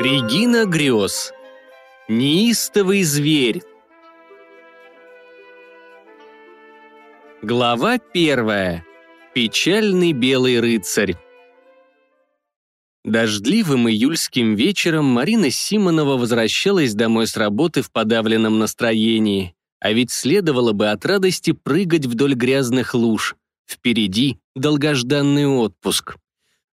Регина грез. Неистовый зверь. Глава первая. Печальный белый рыцарь. Дождливым июльским вечером Марина Симонова возвращалась домой с работы в подавленном настроении. А ведь следовало бы от радости прыгать вдоль грязных луж. Впереди долгожданный отпуск.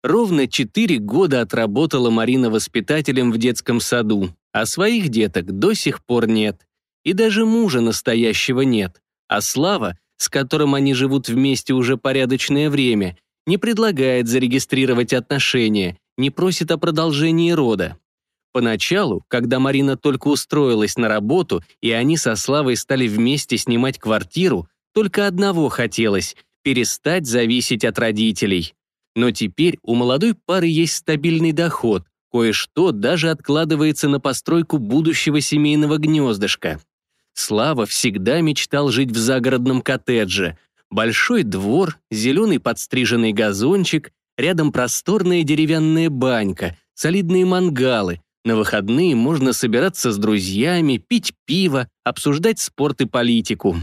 Ровно четыре года отработала Марина воспитателем в детском саду, а своих деток до сих пор нет. И даже мужа настоящего нет. А Слава, с которым они живут вместе уже порядочное время, не предлагает зарегистрировать отношения, не просит о продолжении рода. Поначалу, когда Марина только устроилась на работу, и они со Славой стали вместе снимать квартиру, только одного хотелось — перестать зависеть от родителей. Но теперь у молодой пары есть стабильный доход, кое-что даже откладывается на постройку будущего семейного гнездышка. Слава всегда мечтал жить в загородном коттедже. Большой двор, зеленый подстриженный газончик, рядом просторная деревянная банька, солидные мангалы. На выходные можно собираться с друзьями, пить пиво, обсуждать спорт и политику.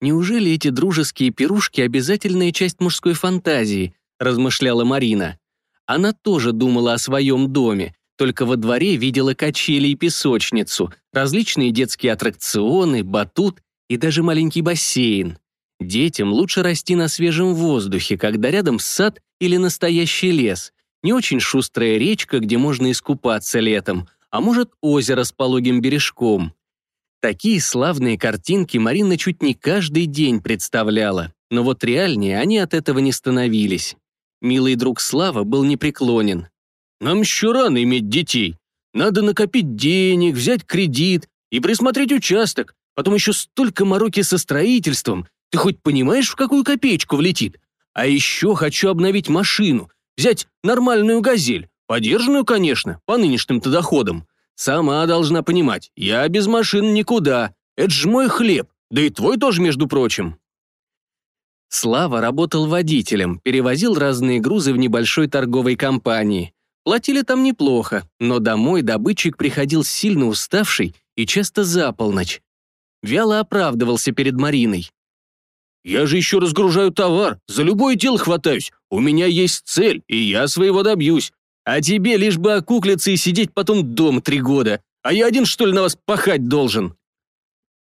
Неужели эти дружеские пирушки обязательная часть мужской фантазии, размышляла Марина. Она тоже думала о своем доме, только во дворе видела качели и песочницу, различные детские аттракционы, батут и даже маленький бассейн. Детям лучше расти на свежем воздухе, когда рядом сад или настоящий лес, не очень шустрая речка, где можно искупаться летом, а может озеро с пологим бережком. Такие славные картинки Марина чуть не каждый день представляла, но вот реальнее они от этого не становились. Милый друг Слава был непреклонен. «Нам еще рано иметь детей. Надо накопить денег, взять кредит и присмотреть участок. Потом еще столько мороки со строительством. Ты хоть понимаешь, в какую копеечку влетит? А еще хочу обновить машину, взять нормальную «Газель». Подержанную, конечно, по нынешним-то доходам. Сама должна понимать, я без машин никуда. Это ж мой хлеб, да и твой тоже, между прочим. Слава работал водителем, перевозил разные грузы в небольшой торговой компании. Платили там неплохо, но домой добытчик приходил сильно уставший и часто за полночь. Вяло оправдывался перед Мариной. «Я же еще разгружаю товар, за любое дело хватаюсь. У меня есть цель, и я своего добьюсь. А тебе лишь бы окуклиться и сидеть потом дома три года. А я один, что ли, на вас пахать должен?»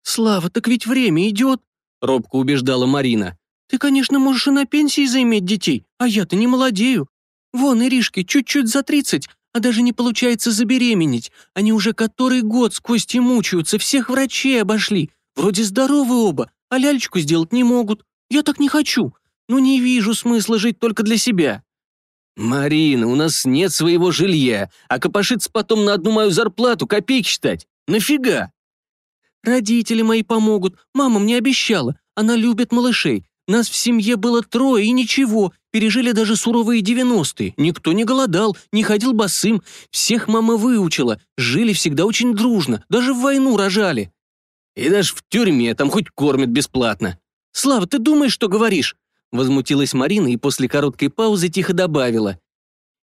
«Слава, так ведь время идет», — робко убеждала Марина. Ты, конечно, можешь и на пенсии заиметь детей, а я-то не молодею. Вон, Иришке чуть-чуть за тридцать, а даже не получается забеременеть. Они уже который год с Костей мучаются, всех врачей обошли. Вроде здоровы оба, а лялечку сделать не могут. Я так не хочу. Ну не вижу смысла жить только для себя». «Марина, у нас нет своего жилья, а копошиться потом на одну мою зарплату копейки считать. Нафига?» «Родители мои помогут, мама мне обещала. Она любит малышей. Нас в семье было трое и ничего, пережили даже суровые девяностые. Никто не голодал, не ходил босым, всех мама выучила, жили всегда очень дружно, даже в войну рожали. И даже в тюрьме там хоть кормят бесплатно. Слава, ты думаешь, что говоришь? Возмутилась Марина и после короткой паузы тихо добавила.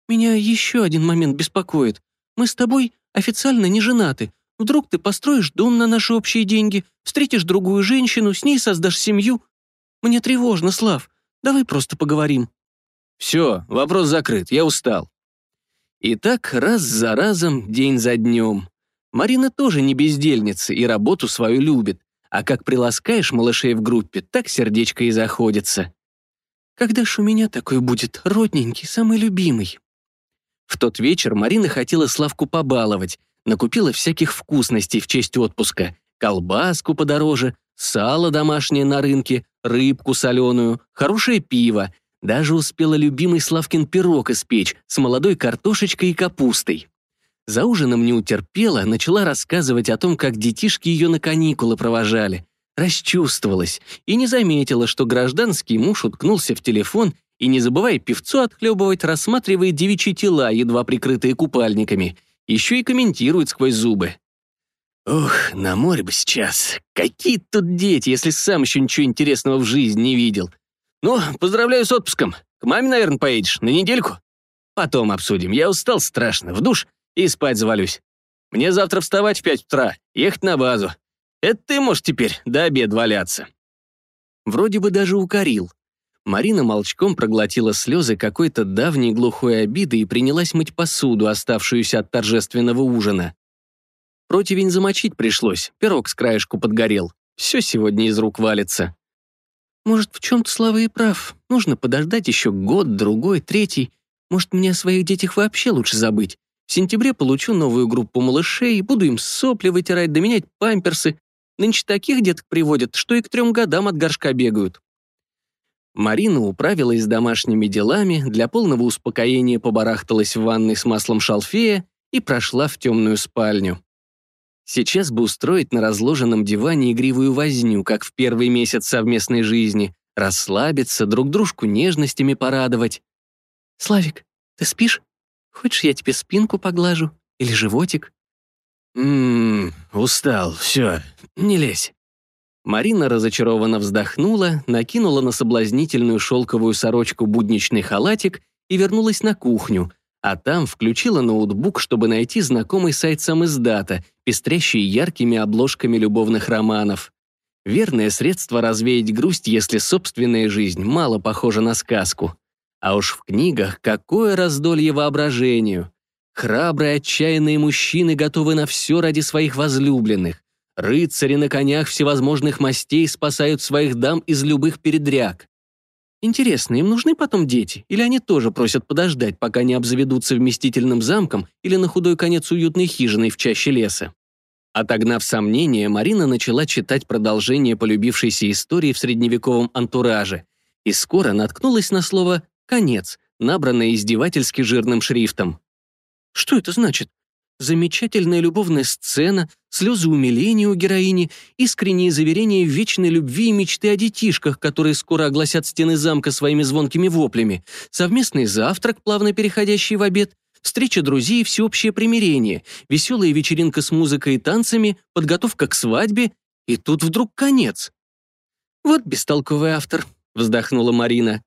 Меня еще один момент беспокоит. Мы с тобой официально не женаты. Вдруг ты построишь дом на наши общие деньги, встретишь другую женщину, с ней создашь семью, мне тревожно, Слав. Давай просто поговорим». «Все, вопрос закрыт, я устал». И так раз за разом, день за днем. Марина тоже не бездельница и работу свою любит, а как приласкаешь малышей в группе, так сердечко и заходится. «Когда ж у меня такой будет, родненький, самый любимый?» В тот вечер Марина хотела Славку побаловать, накупила всяких вкусностей в честь отпуска, колбаску подороже, сало домашнее на рынке, рыбку соленую, хорошее пиво. Даже успела любимый Славкин пирог испечь с молодой картошечкой и капустой. За ужином не утерпела, начала рассказывать о том, как детишки ее на каникулы провожали. Расчувствовалась и не заметила, что гражданский муж уткнулся в телефон и, не забывая певцу отхлебывать, рассматривает девичьи тела, едва прикрытые купальниками. Еще и комментирует сквозь зубы. Ох, на море бы сейчас. Какие тут дети, если сам еще ничего интересного в жизни не видел. Ну, поздравляю с отпуском. К маме, наверное, поедешь, на недельку? Потом обсудим. Я устал страшно. В душ и спать завалюсь. Мне завтра вставать в пять утра, ехать на базу. Это ты можешь теперь до обеда валяться». Вроде бы даже укорил. Марина молчком проглотила слезы какой-то давней глухой обиды и принялась мыть посуду, оставшуюся от торжественного ужина. Противень замочить пришлось, пирог с краешку подгорел. Все сегодня из рук валится. Может, в чем-то Слава и прав. Нужно подождать еще год, другой, третий. Может, мне о своих детях вообще лучше забыть. В сентябре получу новую группу малышей, буду им сопли вытирать, доменять памперсы. Нынче таких деток приводят, что и к трем годам от горшка бегают. Марина управилась с домашними делами, для полного успокоения побарахталась в ванной с маслом шалфея и прошла в темную спальню. Сейчас бы устроить на разложенном диване игривую возню, как в первый месяц совместной жизни, расслабиться, друг дружку нежностями порадовать. «Славик, ты спишь? Хочешь, я тебе спинку поглажу? Или животик?» «Ммм, устал, все, не лезь». Марина разочарованно вздохнула, накинула на соблазнительную шелковую сорочку будничный халатик и вернулась на кухню, а там включила ноутбук, чтобы найти знакомый сайт самиздата, пестрящий яркими обложками любовных романов. Верное средство развеять грусть, если собственная жизнь мало похожа на сказку. А уж в книгах какое раздолье воображению. Храбрые, отчаянные мужчины готовы на все ради своих возлюбленных. Рыцари на конях всевозможных мастей спасают своих дам из любых передряг. Интересно, им нужны потом дети, или они тоже просят подождать, пока не обзаведутся вместительным замком или на худой конец уютной хижиной в чаще леса? Отогнав сомнения, Марина начала читать продолжение полюбившейся истории в средневековом антураже и скоро наткнулась на слово «конец», набранное издевательски жирным шрифтом. Что это значит? Замечательная любовная сцена, слезы умиления у героини, искренние заверения вечной любви и мечты о детишках, которые скоро огласят стены замка своими звонкими воплями, совместный завтрак, плавно переходящий в обед, встреча друзей и всеобщее примирение, веселая вечеринка с музыкой и танцами, подготовка к свадьбе, и тут вдруг конец. «Вот бестолковый автор», — вздохнула Марина.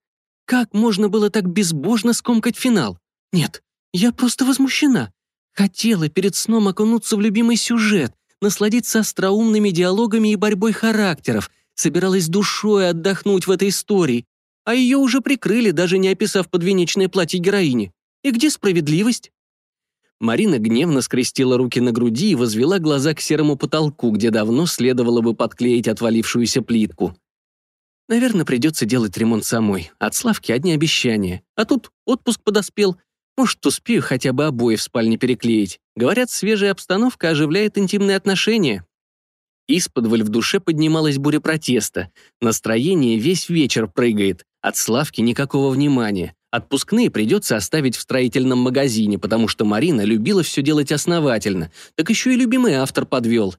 «Как можно было так безбожно скомкать финал? Нет, я просто возмущена. Хотела перед сном окунуться в любимый сюжет, насладиться остроумными диалогами и борьбой характеров, собиралась душой отдохнуть в этой истории, а ее уже прикрыли, даже не описав подвенечное платье героини. И где справедливость? Марина гневно скрестила руки на груди и возвела глаза к серому потолку, где давно следовало бы подклеить отвалившуюся плитку. Наверное, придется делать ремонт самой. От Славки одни обещания. А тут отпуск подоспел, может, успею хотя бы обои в спальне переклеить. Говорят, свежая обстановка оживляет интимные отношения. Исподволь в душе поднималась буря протеста. Настроение весь вечер прыгает. От Славки никакого внимания. Отпускные придется оставить в строительном магазине, потому что Марина любила все делать основательно. Так еще и любимый автор подвел.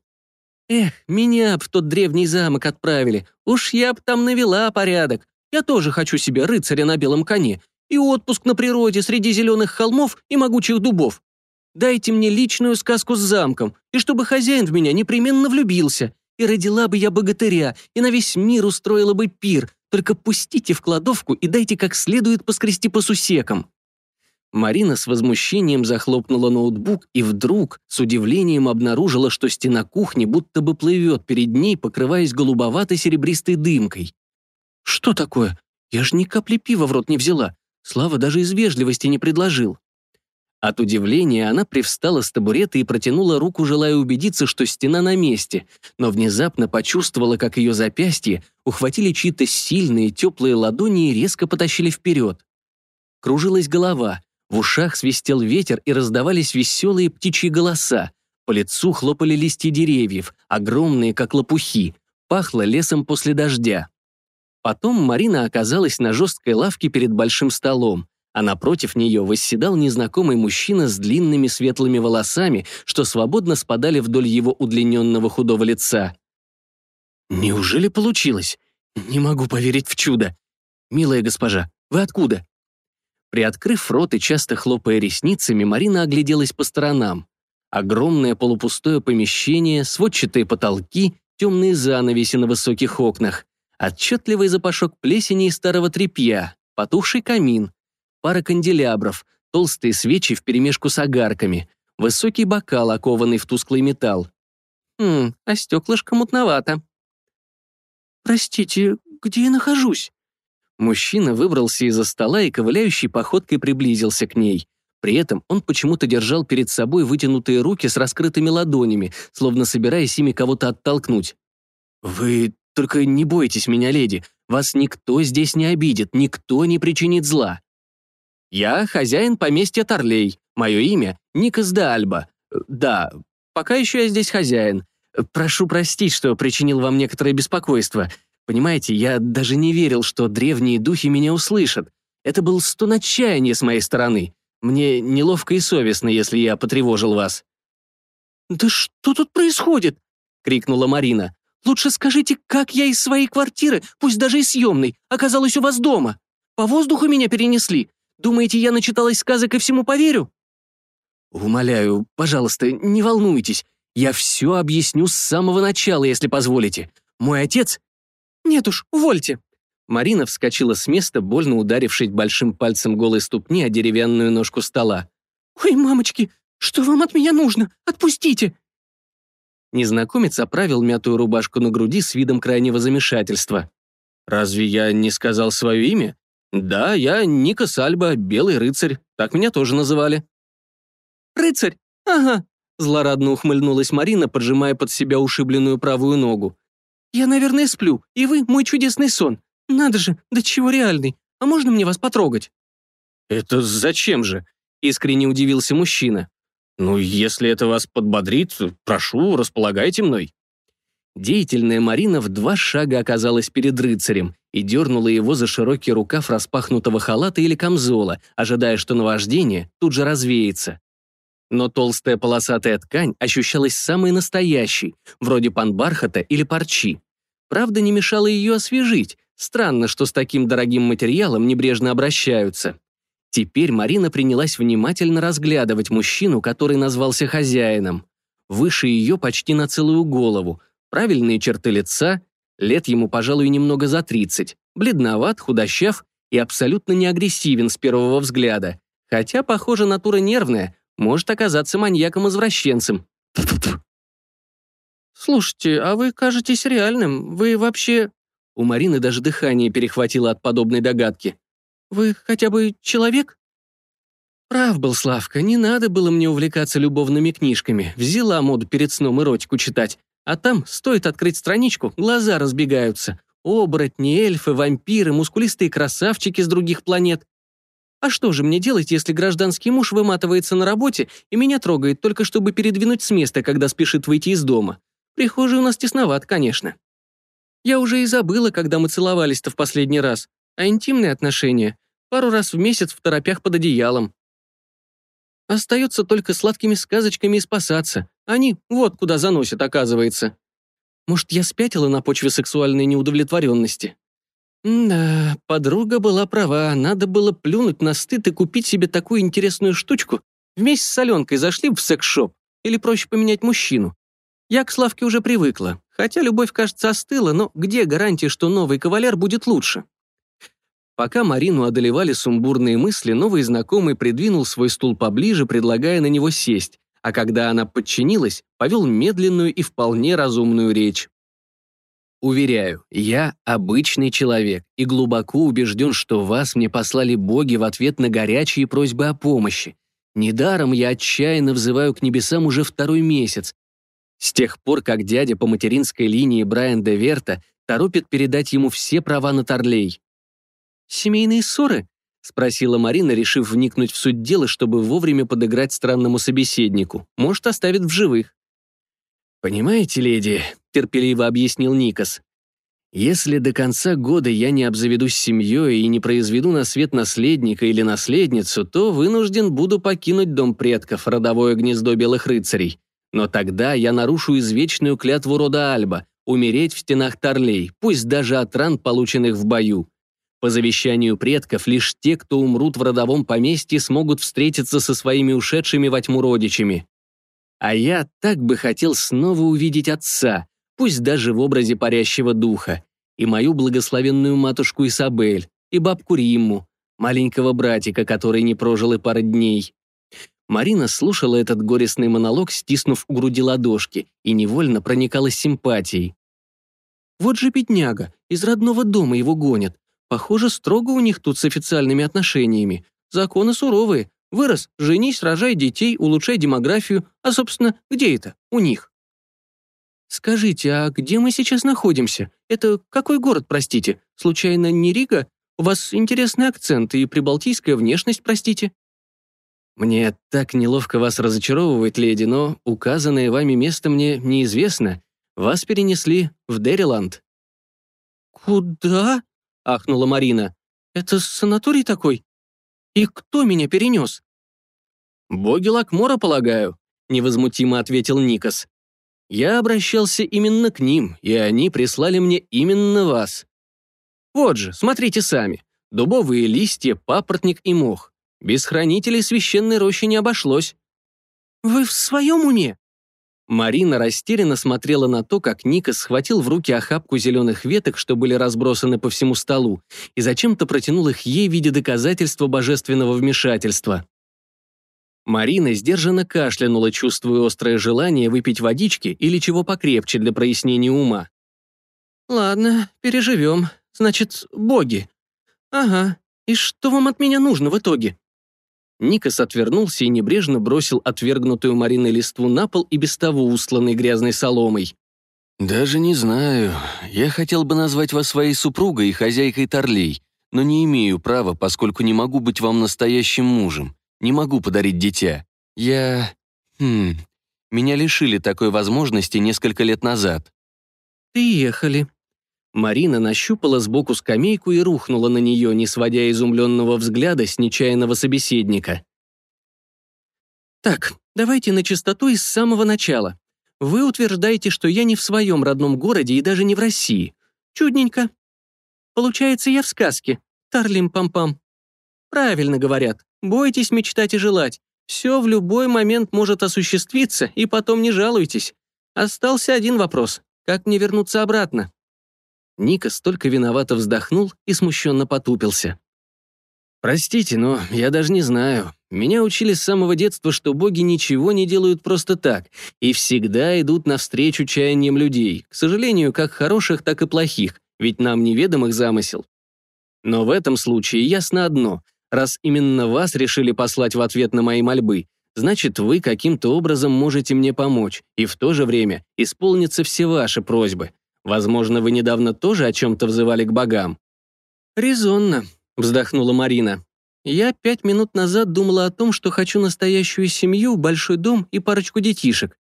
Эх, меня б в тот древний замок отправили. Уж я б там навела порядок. Я тоже хочу себе рыцаря на белом коне и отпуск на природе среди зеленых холмов и могучих дубов. Дайте мне личную сказку с замком, и чтобы хозяин в меня непременно влюбился, и родила бы я богатыря, и на весь мир устроила бы пир, только пустите в кладовку и дайте как следует поскрести по сусекам». Марина с возмущением захлопнула ноутбук и вдруг с удивлением обнаружила, что стена кухни будто бы плывет перед ней, покрываясь голубоватой серебристой дымкой. «Что такое? Я ж ни капли пива в рот не взяла. Слава даже из вежливости не предложил. От удивления она привстала с табурета и протянула руку, желая убедиться, что стена на месте, но внезапно почувствовала, как ее запястье ухватили чьи-то сильные теплые ладони и резко потащили вперед. Кружилась голова, в ушах свистел ветер и раздавались веселые птичьи голоса. По лицу хлопали листья деревьев, огромные, как лопухи. Пахло лесом после дождя. Потом Марина оказалась на жесткой лавке перед большим столом, а напротив нее восседал незнакомый мужчина с длинными светлыми волосами, что свободно спадали вдоль его удлиненного худого лица. «Неужели получилось? Не могу поверить в чудо. Милая госпожа, вы откуда?» Приоткрыв рот и часто хлопая ресницами, Марина огляделась по сторонам. Огромное полупустое помещение, сводчатые потолки, темные занавеси на высоких окнах отчетливый запашок плесени и старого тряпья, потухший камин, пара канделябров, толстые свечи вперемешку с огарками, высокий бокал, окованный в тусклый металл. «Хм, а стеклышко мутновато». «Простите, где я нахожусь?» Мужчина выбрался из-за стола и ковыляющей походкой приблизился к ней. При этом он почему-то держал перед собой вытянутые руки с раскрытыми ладонями, словно собираясь ими кого-то оттолкнуть. «Вы только не бойтесь меня, леди. Вас никто здесь не обидит, никто не причинит зла. Я хозяин поместья Торлей. Мое имя Никас де Альба. Да, пока еще я здесь хозяин. Прошу простить, что причинил вам некоторое беспокойство. Понимаете, я даже не верил, что древние духи меня услышат. Это был стон отчаяния с моей стороны. Мне неловко и совестно, если я потревожил вас». «Да что тут происходит?» — крикнула Марина. «Лучше скажите, как я из своей квартиры, пусть даже и съемной, оказалась у вас дома? По воздуху меня перенесли? Думаете, я начиталась сказок и всему поверю?» «Умоляю, пожалуйста, не волнуйтесь. Я все объясню с самого начала, если позволите. Мой отец...» «Нет уж, увольте». Марина вскочила с места, больно ударившись большим пальцем голой ступни о деревянную ножку стола. «Ой, мамочки, что вам от меня нужно? Отпустите!» Незнакомец оправил мятую рубашку на груди с видом крайнего замешательства. «Разве я не сказал свое имя? Да, я Ника Сальба, белый рыцарь. Так меня тоже называли». «Рыцарь? Ага», — злорадно ухмыльнулась Марина, поджимая под себя ушибленную правую ногу. «Я, наверное, сплю, и вы — мой чудесный сон. Надо же, до чего реальный. А можно мне вас потрогать?» «Это зачем же?» — искренне удивился мужчина. «Ну, если это вас подбодрит, прошу, располагайте мной». Деятельная Марина в два шага оказалась перед рыцарем и дернула его за широкий рукав распахнутого халата или камзола, ожидая, что наваждение тут же развеется. Но толстая полосатая ткань ощущалась самой настоящей, вроде панбархата или парчи. Правда, не мешало ее освежить. Странно, что с таким дорогим материалом небрежно обращаются. Теперь Марина принялась внимательно разглядывать мужчину, который назвался хозяином. Выше ее почти на целую голову, правильные черты лица, лет ему, пожалуй, немного за 30, бледноват, худощав и абсолютно не агрессивен с первого взгляда, хотя, похоже, натура нервная, может оказаться маньяком-извращенцем. «Слушайте, а вы кажетесь реальным. Вы вообще...» У Марины даже дыхание перехватило от подобной догадки. Вы хотя бы человек?» Прав был Славка, не надо было мне увлекаться любовными книжками. Взяла моду перед сном эротику читать. А там, стоит открыть страничку, глаза разбегаются. Оборотни, эльфы, вампиры, мускулистые красавчики с других планет. А что же мне делать, если гражданский муж выматывается на работе и меня трогает только чтобы передвинуть с места, когда спешит выйти из дома? Прихожий у нас тесноват, конечно. Я уже и забыла, когда мы целовались-то в последний раз а интимные отношения пару раз в месяц в торопях под одеялом. Остается только сладкими сказочками и спасаться. Они вот куда заносят, оказывается. Может, я спятила на почве сексуальной неудовлетворенности? Да, подруга была права, надо было плюнуть на стыд и купить себе такую интересную штучку. Вместе с Аленкой зашли в секс-шоп. Или проще поменять мужчину. Я к Славке уже привыкла. Хотя любовь, кажется, остыла, но где гарантия, что новый кавалер будет лучше? Пока Марину одолевали сумбурные мысли, новый знакомый придвинул свой стул поближе, предлагая на него сесть, а когда она подчинилась, повел медленную и вполне разумную речь. Уверяю, я обычный человек и глубоко убежден, что вас мне послали боги в ответ на горячие просьбы о помощи. Недаром я отчаянно взываю к небесам уже второй месяц. С тех пор, как дядя по материнской линии Брайан де Верта торопит передать ему все права на Торлей. «Семейные ссоры?» — спросила Марина, решив вникнуть в суть дела, чтобы вовремя подыграть странному собеседнику. Может, оставит в живых. «Понимаете, леди», — терпеливо объяснил Никас, «если до конца года я не обзаведусь семьей и не произведу на свет наследника или наследницу, то вынужден буду покинуть дом предков, родовое гнездо белых рыцарей. Но тогда я нарушу извечную клятву рода Альба — умереть в стенах Торлей, пусть даже от ран, полученных в бою. По завещанию предков, лишь те, кто умрут в родовом поместье, смогут встретиться со своими ушедшими во тьму родичами. А я так бы хотел снова увидеть отца, пусть даже в образе парящего духа, и мою благословенную матушку Исабель, и бабку Римму, маленького братика, который не прожил и пары дней. Марина слушала этот горестный монолог, стиснув у груди ладошки, и невольно проникалась симпатией. «Вот же бедняга, из родного дома его гонят. Похоже, строго у них тут с официальными отношениями. Законы суровые. Вырос, женись, рожай детей, улучшай демографию. А, собственно, где это? У них». «Скажите, а где мы сейчас находимся? Это какой город, простите? Случайно не Рига? У вас интересный акцент и прибалтийская внешность, простите». «Мне так неловко вас разочаровывать, леди, но указанное вами место мне неизвестно. Вас перенесли в Дериланд». «Куда?» — ахнула Марина. «Это санаторий такой? И кто меня перенес?» «Боги Лакмора, полагаю», — невозмутимо ответил Никас. «Я обращался именно к ним, и они прислали мне именно вас. Вот же, смотрите сами. Дубовые листья, папоротник и мох. Без хранителей священной рощи не обошлось. «Вы в своем уме?» Марина растерянно смотрела на то, как Ника схватил в руки охапку зеленых веток, что были разбросаны по всему столу, и зачем-то протянул их ей в виде доказательства божественного вмешательства. Марина сдержанно кашлянула, чувствуя острое желание выпить водички или чего покрепче для прояснения ума. «Ладно, переживем. Значит, боги. Ага. И что вам от меня нужно в итоге?» Никас отвернулся и небрежно бросил отвергнутую Мариной листву на пол и без того устланной грязной соломой. «Даже не знаю. Я хотел бы назвать вас своей супругой и хозяйкой Торлей, но не имею права, поскольку не могу быть вам настоящим мужем. Не могу подарить дитя. Я... Хм... Меня лишили такой возможности несколько лет назад». «Приехали», Марина нащупала сбоку скамейку и рухнула на нее, не сводя изумленного взгляда с нечаянного собеседника. «Так, давайте на чистоту из самого начала. Вы утверждаете, что я не в своем родном городе и даже не в России. Чудненько. Получается, я в сказке. Тарлим-пам-пам. Правильно говорят. Бойтесь мечтать и желать. Все в любой момент может осуществиться, и потом не жалуйтесь. Остался один вопрос. Как мне вернуться обратно? Ника столько виновато вздохнул и смущенно потупился. «Простите, но я даже не знаю. Меня учили с самого детства, что боги ничего не делают просто так и всегда идут навстречу чаяниям людей, к сожалению, как хороших, так и плохих, ведь нам неведом их замысел. Но в этом случае ясно одно. Раз именно вас решили послать в ответ на мои мольбы, значит, вы каким-то образом можете мне помочь, и в то же время исполнятся все ваши просьбы. Возможно, вы недавно тоже о чем-то взывали к богам». «Резонно», — вздохнула Марина. «Я пять минут назад думала о том, что хочу настоящую семью, большой дом и парочку детишек.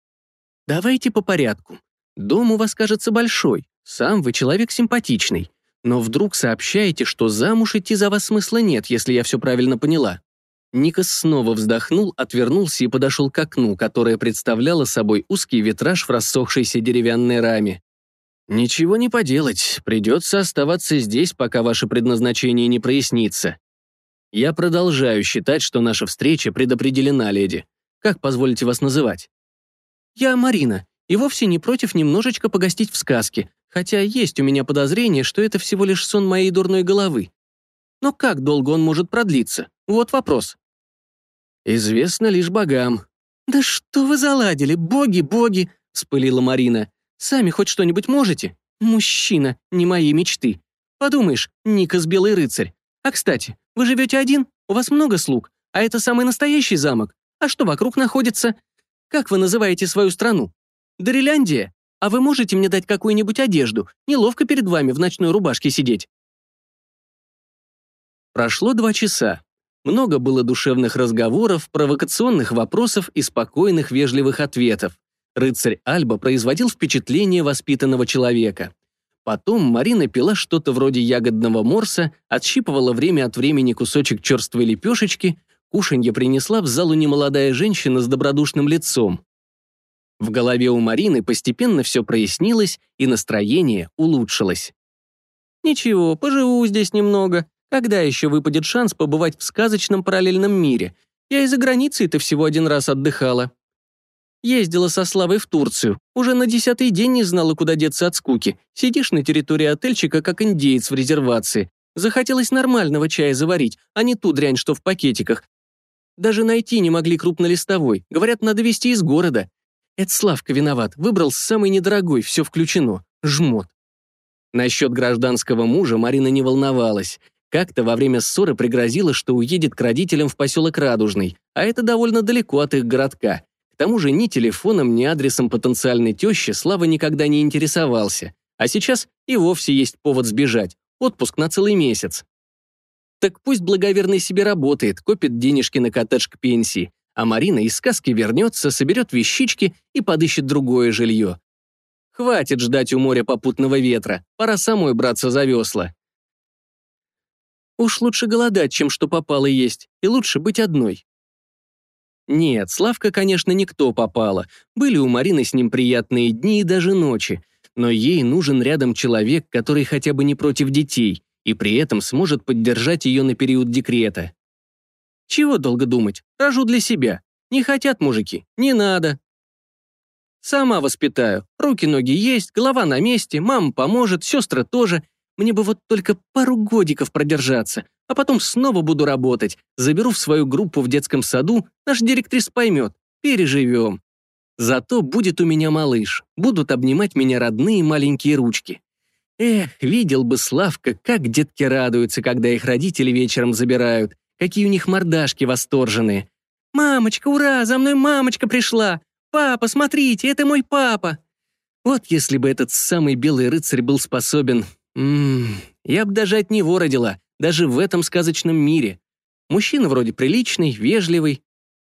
Давайте по порядку. Дом у вас кажется большой, сам вы человек симпатичный. Но вдруг сообщаете, что замуж идти за вас смысла нет, если я все правильно поняла». Никас снова вздохнул, отвернулся и подошел к окну, которое представляло собой узкий витраж в рассохшейся деревянной раме. «Ничего не поделать, придется оставаться здесь, пока ваше предназначение не прояснится. Я продолжаю считать, что наша встреча предопределена, леди. Как позволите вас называть?» «Я Марина, и вовсе не против немножечко погостить в сказке, хотя есть у меня подозрение, что это всего лишь сон моей дурной головы. Но как долго он может продлиться? Вот вопрос». «Известно лишь богам». «Да что вы заладили, боги, боги!» — вспылила Марина. Сами хоть что-нибудь можете? Мужчина, не мои мечты. Подумаешь, Никас Белый Рыцарь. А, кстати, вы живете один? У вас много слуг? А это самый настоящий замок? А что вокруг находится? Как вы называете свою страну? Дориляндия? А вы можете мне дать какую-нибудь одежду? Неловко перед вами в ночной рубашке сидеть. Прошло два часа. Много было душевных разговоров, провокационных вопросов и спокойных вежливых ответов. Рыцарь Альба производил впечатление воспитанного человека. Потом Марина пила что-то вроде ягодного морса, отщипывала время от времени кусочек черствой лепешечки, кушанье принесла в залу немолодая женщина с добродушным лицом. В голове у Марины постепенно все прояснилось, и настроение улучшилось. «Ничего, поживу здесь немного. Когда еще выпадет шанс побывать в сказочном параллельном мире? Я из-за границы-то всего один раз отдыхала», Ездила со Славой в Турцию. Уже на десятый день не знала, куда деться от скуки. Сидишь на территории отельчика, как индеец в резервации. Захотелось нормального чая заварить, а не ту дрянь, что в пакетиках. Даже найти не могли крупнолистовой. Говорят, надо везти из города. Это Славка виноват. Выбрал самый недорогой, все включено. Жмот. Насчет гражданского мужа Марина не волновалась. Как-то во время ссоры пригрозила, что уедет к родителям в поселок Радужный, а это довольно далеко от их городка. К тому же ни телефоном, ни адресом потенциальной тещи Слава никогда не интересовался. А сейчас и вовсе есть повод сбежать. Отпуск на целый месяц. Так пусть благоверный себе работает, копит денежки на коттедж к пенсии, а Марина из сказки вернется, соберет вещички и подыщет другое жилье. Хватит ждать у моря попутного ветра, пора самой браться за весла. Уж лучше голодать, чем что попало есть, и лучше быть одной. Нет, Славка, конечно, никто попало. Были у Марины с ним приятные дни и даже ночи. Но ей нужен рядом человек, который хотя бы не против детей, и при этом сможет поддержать ее на период декрета. Чего долго думать? Рожу для себя. Не хотят мужики? Не надо. Сама воспитаю. Руки-ноги есть, голова на месте, мама поможет, сестры тоже. Мне бы вот только пару годиков продержаться, а потом снова буду работать. Заберу в свою группу в детском саду, наш директрис поймет. Переживем. Зато будет у меня малыш. Будут обнимать меня родные маленькие ручки. Эх, видел бы Славка, как детки радуются, когда их родители вечером забирают. Какие у них мордашки восторженные. «Мамочка, ура, за мной мамочка пришла! Папа, смотрите, это мой папа!» Вот если бы этот самый белый рыцарь был способен Ммм, я бы даже от него родила, даже в этом сказочном мире. Мужчина вроде приличный, вежливый.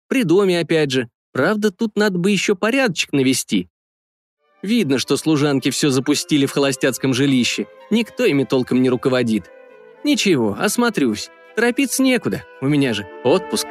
При доме, опять же. Правда, тут надо бы еще порядочек навести. Видно, что служанки все запустили в холостяцком жилище. Никто ими толком не руководит. Ничего, осмотрюсь. Торопиться некуда, у меня же отпуск.